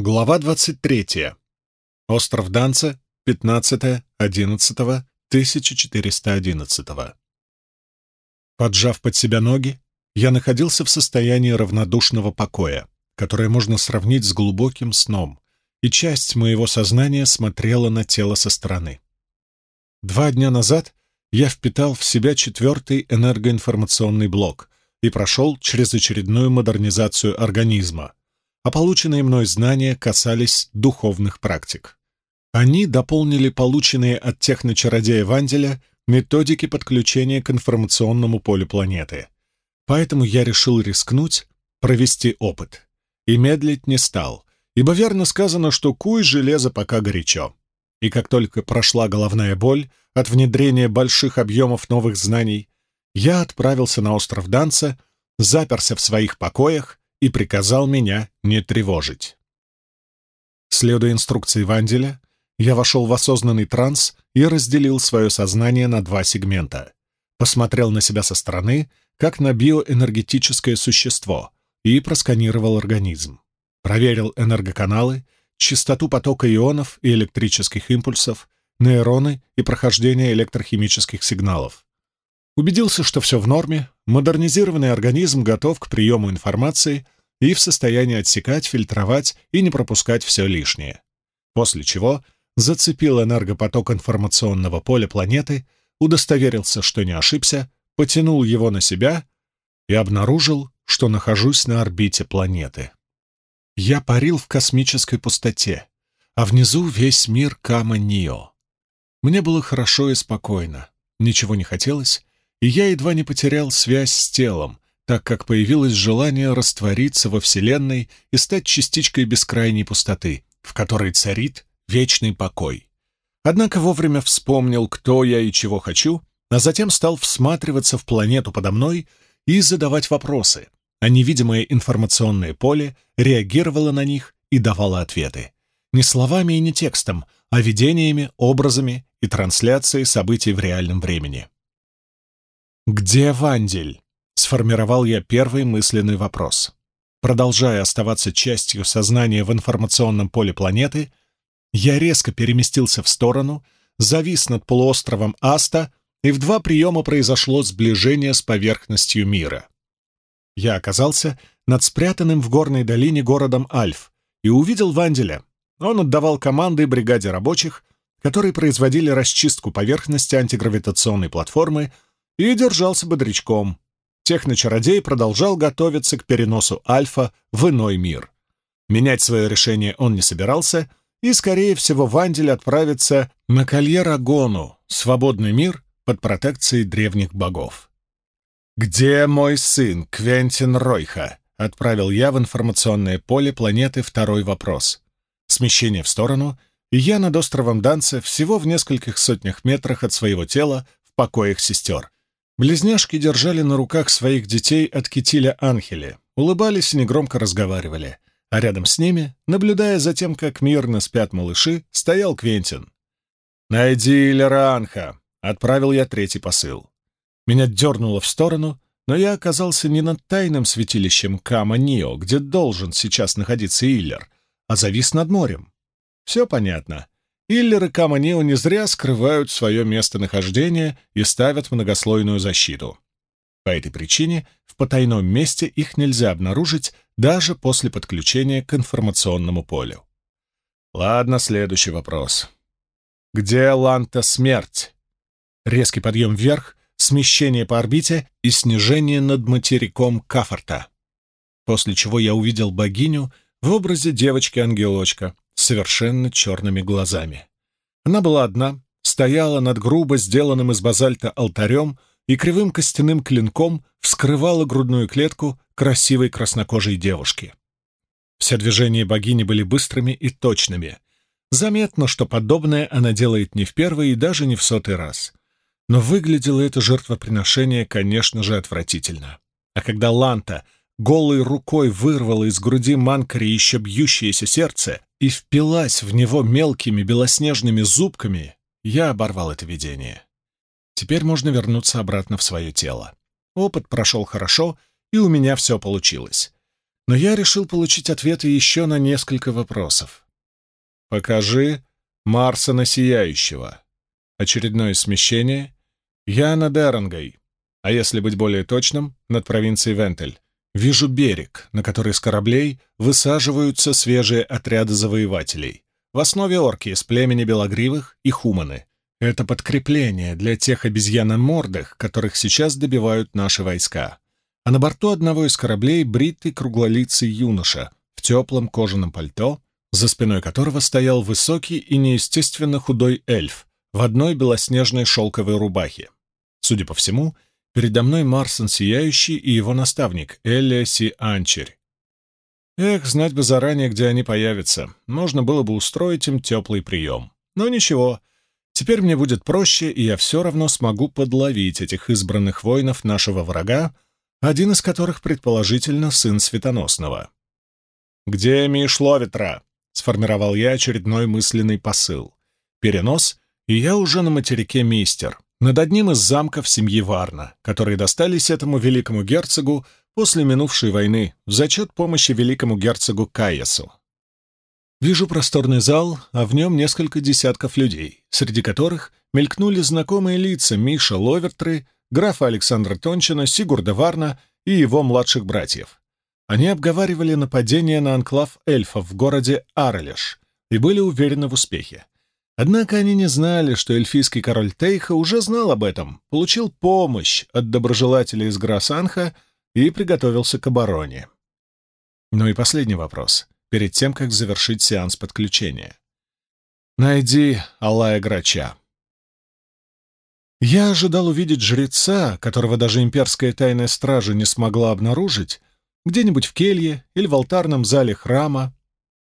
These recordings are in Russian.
Глава 23. Остров Данца, 15.11.1411. Поджав под себя ноги, я находился в состоянии равнодушного покоя, которое можно сравнить с глубоким сном, и часть моего сознания смотрела на тело со стороны. Два дня назад я впитал в себя четвертый энергоинформационный блок и прошел через очередную модернизацию организма — а полученные мной знания касались духовных практик. Они дополнили полученные от техночародея Ванделя методики подключения к информационному полю планеты. Поэтому я решил рискнуть, провести опыт. И медлить не стал, ибо верно сказано, что куй железо пока горячо. И как только прошла головная боль от внедрения больших объемов новых знаний, я отправился на остров Данца, заперся в своих покоях и приказал меня не тревожить. Следуя инструкции Ванделя, я вошел в осознанный транс и разделил свое сознание на два сегмента. Посмотрел на себя со стороны, как на биоэнергетическое существо, и просканировал организм. Проверил энергоканалы, частоту потока ионов и электрических импульсов, нейроны и прохождение электрохимических сигналов. Убедился, что все в норме, модернизированный организм готов к приему информации и в состоянии отсекать, фильтровать и не пропускать все лишнее. После чего зацепил энергопоток информационного поля планеты, удостоверился, что не ошибся, потянул его на себя и обнаружил, что нахожусь на орбите планеты. Я парил в космической пустоте, а внизу весь мир Кама-Нио. Мне было хорошо и спокойно, ничего не хотелось, и я едва не потерял связь с телом, так как появилось желание раствориться во Вселенной и стать частичкой бескрайней пустоты, в которой царит вечный покой. Однако вовремя вспомнил, кто я и чего хочу, а затем стал всматриваться в планету подо мной и задавать вопросы, а невидимое информационное поле реагировало на них и давало ответы. Не словами и не текстом, а видениями, образами и трансляцией событий в реальном времени. «Где Вандель?» — сформировал я первый мысленный вопрос. Продолжая оставаться частью сознания в информационном поле планеты, я резко переместился в сторону, завис над полуостровом Аста, и в два приема произошло сближение с поверхностью мира. Я оказался над спрятанным в горной долине городом Альф и увидел Ванделя. Он отдавал команды бригаде рабочих, которые производили расчистку поверхности антигравитационной платформы — и держался бодрячком. Техночародей продолжал готовиться к переносу Альфа в иной мир. Менять свое решение он не собирался, и, скорее всего, Вандель отправится на Кальерагону, свободный мир под протекцией древних богов. «Где мой сын, Квентин Ройха?» — отправил я в информационное поле планеты второй вопрос. Смещение в сторону, и я над островом Данце всего в нескольких сотнях метрах от своего тела в покоях сестер — Близняшки держали на руках своих детей от китиля Анхеля, улыбались и негромко разговаривали, а рядом с ними, наблюдая за тем, как мирно спят малыши, стоял Квентин. «Найди Илера Анха», — отправил я третий посыл. Меня дернуло в сторону, но я оказался не над тайным святилищем Кама-Нио, где должен сейчас находиться Иллер, а завис над морем. Все понятно. Иллеры Каманео не зря скрывают свое местонахождение и ставят многослойную защиту. По этой причине в потайном месте их нельзя обнаружить даже после подключения к информационному полю. Ладно, следующий вопрос. Где Ланта смерть? Резкий подъем вверх, смещение по орбите и снижение над материком Кафорта. После чего я увидел богиню в образе девочки-ангелочка, совершенно черными глазами. Она была одна, стояла над грубо сделанным из базальта алтарем и кривым костяным клинком вскрывала грудную клетку красивой краснокожей девушки. Все движения богини были быстрыми и точными. Заметно, что подобное она делает не в первый и даже не в сотый раз. Но выглядело это жертвоприношение, конечно же, отвратительно. А когда Ланта голой рукой вырвала из груди Манкари еще бьющееся сердце, и впилась в него мелкими белоснежными зубками, я оборвал это видение. Теперь можно вернуться обратно в свое тело. Опыт прошел хорошо, и у меня все получилось. но я решил получить ответы еще на несколько вопросов. «Покажи Марсона Сияющего». Очередное смещение. Я над Эронгой, а если быть более точным, над провинцией Вентель. Вижу берег, на который с кораблей высаживаются свежие отряды завоевателей. В основе орки из племени белогривых и хуманы. Это подкрепление для тех обезьяномордых, которых сейчас добивают наши войска. А на борту одного из кораблей бритый круглолицый юноша в теплом кожаном пальто, за спиной которого стоял высокий и неестественно худой эльф в одной белоснежной шелковой рубахе. Судя по всему, передо мной Марсон Сияющий и его наставник Элия Си Анчерь. Эх, знать бы заранее, где они появятся. Можно было бы устроить им теплый прием. Но ничего, Теперь мне будет проще, и я все равно смогу подловить этих избранных воинов нашего врага, один из которых, предположительно, сын Светоносного. «Где Миш Ловитра?» — сформировал я очередной мысленный посыл. Перенос, и я уже на материке Мистер, над одним из замков семьи Варна, которые достались этому великому герцогу после минувшей войны в зачет помощи великому герцогу Каясу. Вижу просторный зал, а в нем несколько десятков людей, среди которых мелькнули знакомые лица Миша Ловертры, графа Александра Тончина, Сигурда Варна и его младших братьев. Они обговаривали нападение на анклав эльфов в городе Арелеш и были уверены в успехе. Однако они не знали, что эльфийский король Тейха уже знал об этом, получил помощь от доброжелателей из Грасанха и приготовился к обороне. Ну и последний вопрос — перед тем, как завершить сеанс подключения. «Найди Алая Грача». Я ожидал увидеть жреца, которого даже имперская тайная стража не смогла обнаружить, где-нибудь в келье или в алтарном зале храма,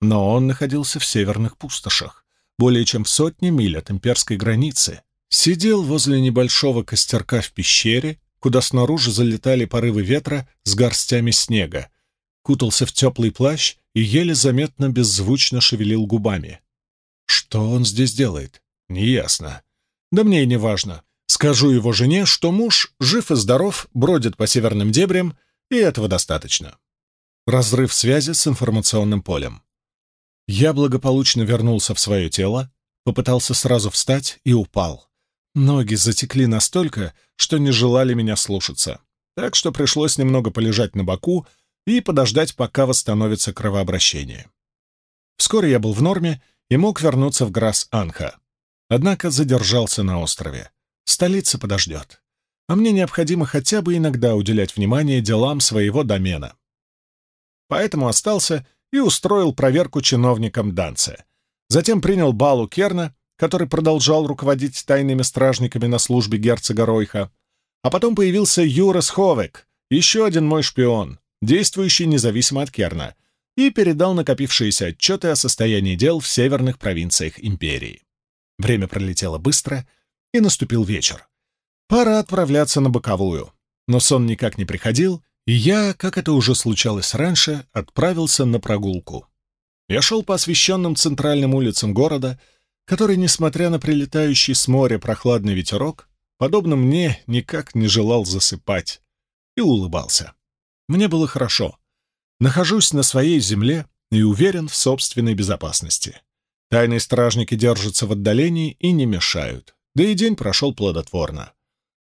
но он находился в северных пустошах, более чем в сотне миль от имперской границы, сидел возле небольшого костерка в пещере, куда снаружи залетали порывы ветра с горстями снега, кутался в теплый плащ и еле заметно беззвучно шевелил губами. Что он здесь делает? Неясно. Да мне и не важно. Скажу его жене, что муж жив и здоров, бродит по северным дебрям, и этого достаточно. Разрыв связи с информационным полем. Я благополучно вернулся в свое тело, попытался сразу встать и упал. Ноги затекли настолько, что не желали меня слушаться, так что пришлось немного полежать на боку, и подождать, пока восстановится кровообращение. Вскоре я был в норме и мог вернуться в Грас-Анха. Однако задержался на острове. Столица подождет. А мне необходимо хотя бы иногда уделять внимание делам своего домена. Поэтому остался и устроил проверку чиновникам Данце. Затем принял Балу Керна, который продолжал руководить тайными стражниками на службе герцога Ройха. А потом появился Юрас Ховек, еще один мой шпион, действующий независимо от Керна, и передал накопившиеся отчеты о состоянии дел в северных провинциях империи. Время пролетело быстро, и наступил вечер. Пора отправляться на боковую, но сон никак не приходил, и я, как это уже случалось раньше, отправился на прогулку. Я шел по освещенным центральным улицам города, который, несмотря на прилетающий с моря прохладный ветерок, подобно мне, никак не желал засыпать, и улыбался. Мне было хорошо. Нахожусь на своей земле и уверен в собственной безопасности. Тайные стражники держатся в отдалении и не мешают. Да и день прошел плодотворно.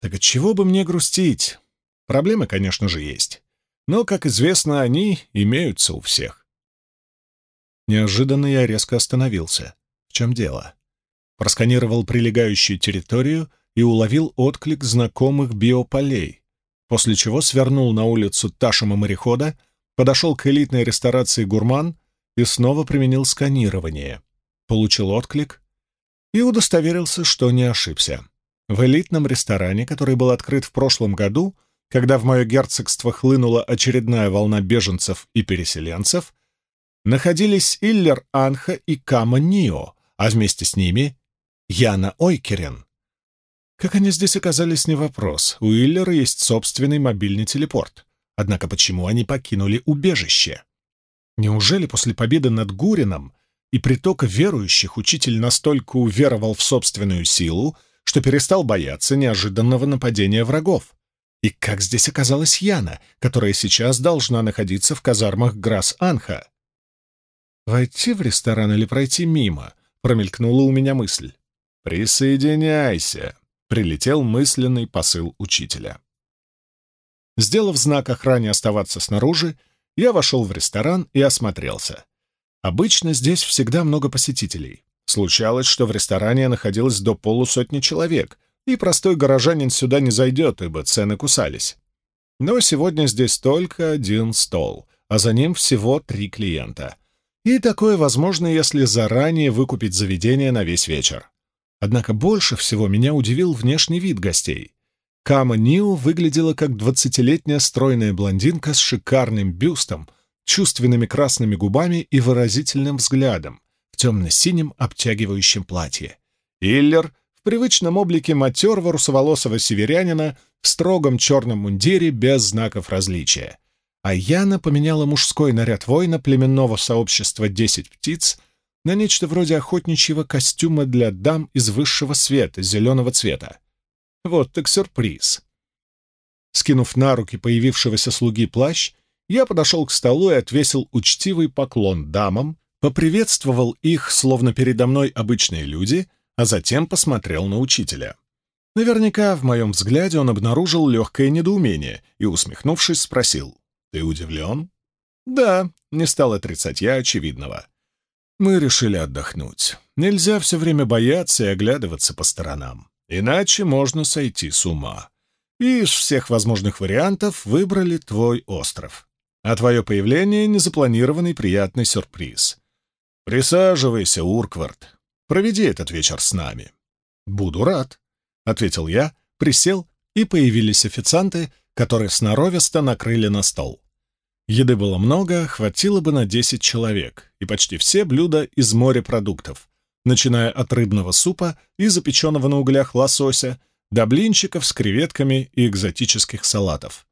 Так от чего бы мне грустить? Проблемы, конечно же, есть. Но, как известно, они имеются у всех. Неожиданно я резко остановился. В чем дело? Просканировал прилегающую территорию и уловил отклик знакомых биополей после чего свернул на улицу Ташима морехода, подошел к элитной ресторации «Гурман» и снова применил сканирование. Получил отклик и удостоверился, что не ошибся. В элитном ресторане, который был открыт в прошлом году, когда в мое герцогство хлынула очередная волна беженцев и переселенцев, находились Иллер Анха и Кама Нио, а вместе с ними Яна Ойкерен. Как они здесь оказались, не вопрос. У Иллера есть собственный мобильный телепорт. Однако почему они покинули убежище? Неужели после победы над Гурином и притока верующих учитель настолько уверовал в собственную силу, что перестал бояться неожиданного нападения врагов? И как здесь оказалась Яна, которая сейчас должна находиться в казармах Грасс-Анха? «Войти в ресторан или пройти мимо?» — промелькнула у меня мысль. «Присоединяйся», — прилетел мысленный посыл учителя. Сделав знак охране оставаться снаружи, я вошел в ресторан и осмотрелся. Обычно здесь всегда много посетителей. Случалось, что в ресторане находилось до полусотни человек, и простой горожанин сюда не зайдет, ибо цены кусались. Но сегодня здесь только один стол, а за ним всего три клиента. И такое возможно, если заранее выкупить заведение на весь вечер. Однако больше всего меня удивил внешний вид гостей. Кама Нио выглядела как двадцатилетняя стройная блондинка с шикарным бюстом, чувственными красными губами и выразительным взглядом в темно-синем обтягивающем платье. Иллер привычном облике матерого русоволосого северянина в строгом черном мундире без знаков различия. А Яна поменяла мужской наряд воина племенного сообщества «Десять птиц» на нечто вроде охотничьего костюма для дам из высшего света, зеленого цвета. Вот так сюрприз. Скинув на руки появившегося слуги плащ, я подошел к столу и отвесил учтивый поклон дамам, поприветствовал их, словно передо мной обычные люди, а затем посмотрел на учителя. Наверняка в моем взгляде он обнаружил легкое недоумение и, усмехнувшись, спросил, «Ты удивлен?» «Да», — не стал отрицать я очевидного. Мы решили отдохнуть. Нельзя все время бояться и оглядываться по сторонам. Иначе можно сойти с ума. И из всех возможных вариантов выбрали твой остров. А твое появление — незапланированный приятный сюрприз. Присаживайся, Урквард. Проведи этот вечер с нами. Буду рад, — ответил я, присел, и появились официанты, которые сноровисто накрыли на стол. Еды было много, хватило бы на 10 человек, и почти все блюда из морепродуктов, начиная от рыбного супа и запеченного на углях лосося до блинчиков с креветками и экзотических салатов.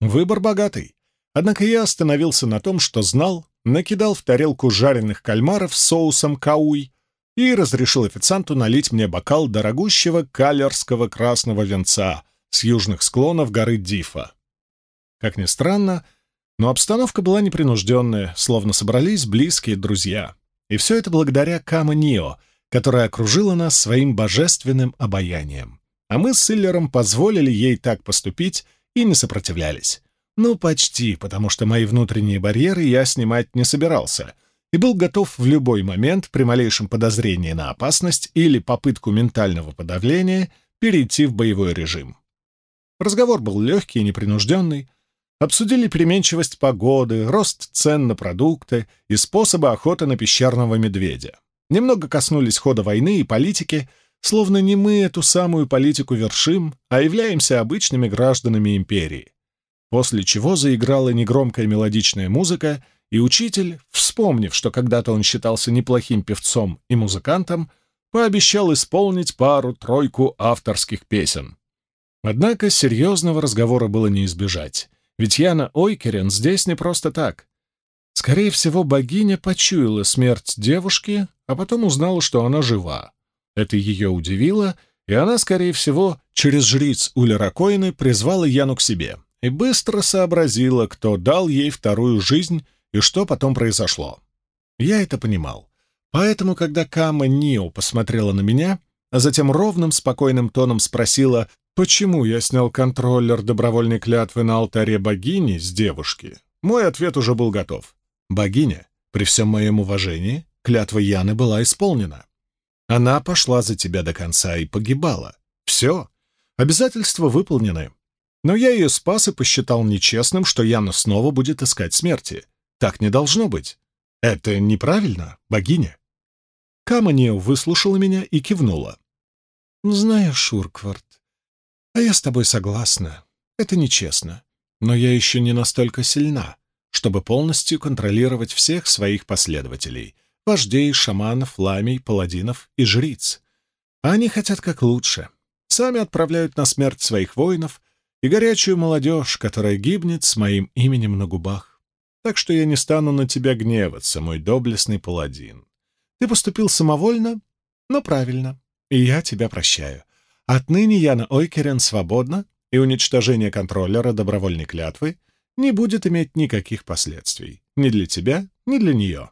Выбор богатый. Однако я остановился на том, что знал, накидал в тарелку жареных кальмаров с соусом кауй и разрешил официанту налить мне бокал дорогущего калерского красного венца с южных склонов горы Дифа. Как ни странно, но обстановка была непринужденная, словно собрались близкие друзья. И все это благодаря Кама Нио, которая окружила нас своим божественным обаянием. А мы с Силлером позволили ей так поступить и не сопротивлялись. Ну, почти, потому что мои внутренние барьеры я снимать не собирался и был готов в любой момент при малейшем подозрении на опасность или попытку ментального подавления перейти в боевой режим. Разговор был легкий и непринужденный, Обсудили переменчивость погоды, рост цен на продукты и способы охоты на пещерного медведя. Немного коснулись хода войны и политики, словно не мы эту самую политику вершим, а являемся обычными гражданами империи. После чего заиграла негромкая мелодичная музыка, и учитель, вспомнив, что когда-то он считался неплохим певцом и музыкантом, пообещал исполнить пару-тройку авторских песен. Однако серьезного разговора было не избежать. Ведь Яна Ойкерен здесь не просто так. Скорее всего, богиня почуяла смерть девушки, а потом узнала, что она жива. Это ее удивило, и она, скорее всего, через жриц Улеракоины призвала Яну к себе и быстро сообразила, кто дал ей вторую жизнь и что потом произошло. Я это понимал. Поэтому, когда Кама Нио посмотрела на меня, а затем ровным, спокойным тоном спросила, Почему я снял контроллер добровольной клятвы на алтаре богини с девушки? Мой ответ уже был готов. Богиня, при всем моем уважении, клятва Яны была исполнена. Она пошла за тебя до конца и погибала. Все. Обязательства выполнены. Но я ее спас и посчитал нечестным, что Яна снова будет искать смерти. Так не должно быть. Это неправильно, богиня. Каманио выслушала меня и кивнула. «Знаешь, Урквард, а я с тобой согласна. Это нечестно. Но я еще не настолько сильна, чтобы полностью контролировать всех своих последователей — вождей, шаманов, ламий, паладинов и жриц. Они хотят как лучше. Сами отправляют на смерть своих воинов и горячую молодежь, которая гибнет с моим именем на губах. Так что я не стану на тебя гневаться, мой доблестный паладин. Ты поступил самовольно, но правильно, и я тебя прощаю. Отныне Яна Ойкерен свободна и уничтожение контроллера добровольной клятвы не будет иметь никаких последствий ни для тебя, ни для нее.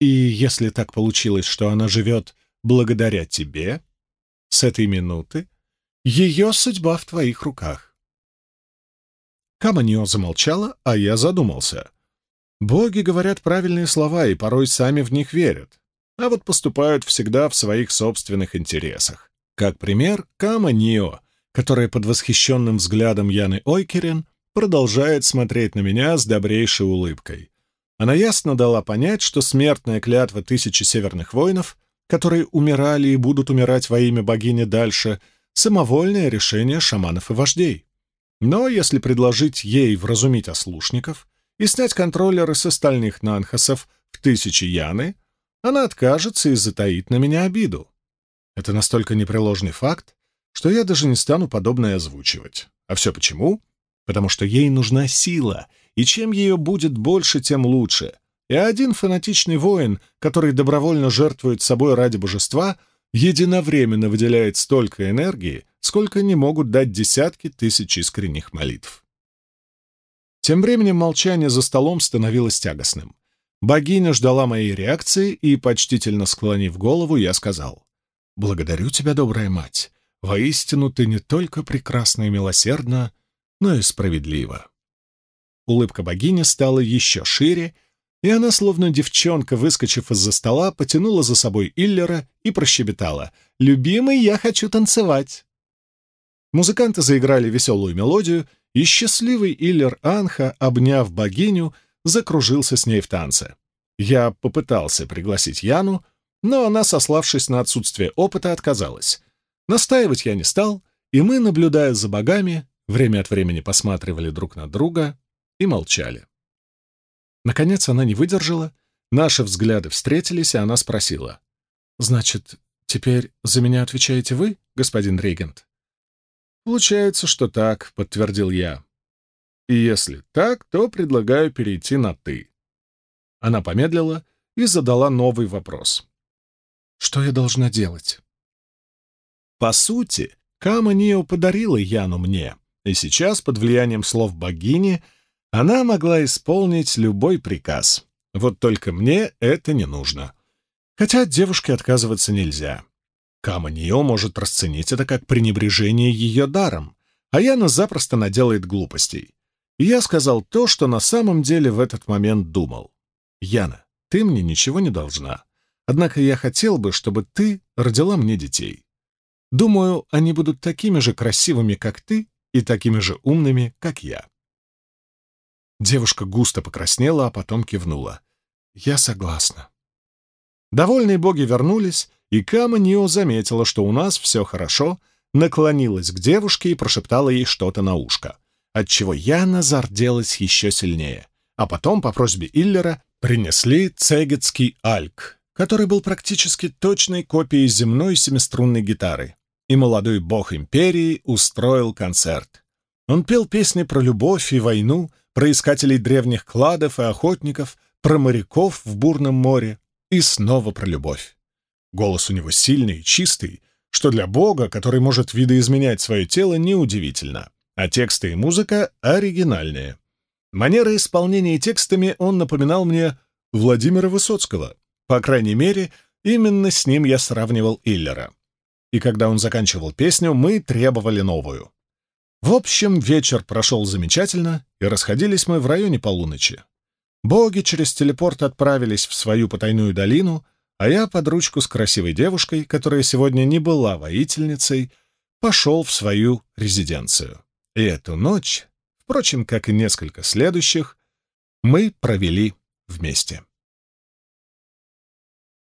И если так получилось, что она живет благодаря тебе, с этой минуты ее судьба в твоих руках. Каманио замолчала, а я задумался. Боги говорят правильные слова и порой сами в них верят, а вот поступают всегда в своих собственных интересах. Как пример, Каманио, которая под восхищенным взглядом Яны Ойкерен продолжает смотреть на меня с добрейшей улыбкой. Она ясно дала понять, что смертная клятва тысячи северных воинов, которые умирали и будут умирать во имя богини дальше, самовольное решение шаманов и вождей. Но если предложить ей вразумить ослушников и снять контроллеры с остальных нанхасов в тысячи яны, она откажется и затаит на меня обиду. Это настолько непреложный факт, что я даже не стану подобное озвучивать. А все почему? Потому что ей нужна сила, и чем ее будет больше, тем лучше. И один фанатичный воин, который добровольно жертвует собой ради божества, единовременно выделяет столько энергии, сколько не могут дать десятки тысяч искренних молитв. Тем временем молчание за столом становилось тягостным. Богиня ждала моей реакции, и, почтительно склонив голову, я сказал, «Благодарю тебя, добрая мать. Воистину ты не только прекрасна и милосердна, но и справедлива». Улыбка богини стала еще шире, и она, словно девчонка, выскочив из-за стола, потянула за собой Иллера и прощебетала. «Любимый, я хочу танцевать!» Музыканты заиграли веселую мелодию, и счастливый Иллер Анха, обняв богиню, закружился с ней в танце. Я попытался пригласить Яну, но она, сославшись на отсутствие опыта, отказалась. Настаивать я не стал, и мы, наблюдая за богами, время от времени посматривали друг на друга и молчали. Наконец она не выдержала, наши взгляды встретились, и она спросила. «Значит, теперь за меня отвечаете вы, господин регент?» «Получается, что так», — подтвердил я. «И если так, то предлагаю перейти на «ты». Она помедлила и задала новый вопрос. «Что я должна делать?» По сути, Кама Нио подарила Яну мне, и сейчас, под влиянием слов богини, — она могла исполнить любой приказ. Вот только мне это не нужно. Хотя от девушки отказываться нельзя. Каманио может расценить это как пренебрежение ее даром, а Яна запросто наделает глупостей. И я сказал то, что на самом деле в этот момент думал. «Яна, ты мне ничего не должна. Однако я хотел бы, чтобы ты родила мне детей. Думаю, они будут такими же красивыми, как ты, и такими же умными, как я. Девушка густо покраснела, а потом кивнула. «Я согласна». Довольные боги вернулись, и Кама Нио заметила, что у нас все хорошо, наклонилась к девушке и прошептала ей что-то на ушко, отчего Яна зарделась еще сильнее. А потом, по просьбе Иллера, принесли цегетский альк, который был практически точной копией земной семиструнной гитары, и молодой бог империи устроил концерт. Он пел песни про любовь и войну, про искателей древних кладов и охотников, про моряков в бурном море и снова про любовь. Голос у него сильный и чистый, что для бога, который может видоизменять свое тело, неудивительно, а тексты и музыка оригинальные. Манера исполнения текстами он напоминал мне Владимира Высоцкого. По крайней мере, именно с ним я сравнивал Иллера. И когда он заканчивал песню, мы требовали новую. В общем, вечер прошел замечательно, и расходились мы в районе полуночи. Боги через телепорт отправились в свою потайную долину, а я под ручку с красивой девушкой, которая сегодня не была воительницей, пошел в свою резиденцию. И эту ночь, впрочем, как и несколько следующих, мы провели вместе.